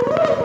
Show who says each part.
Speaker 1: Woo!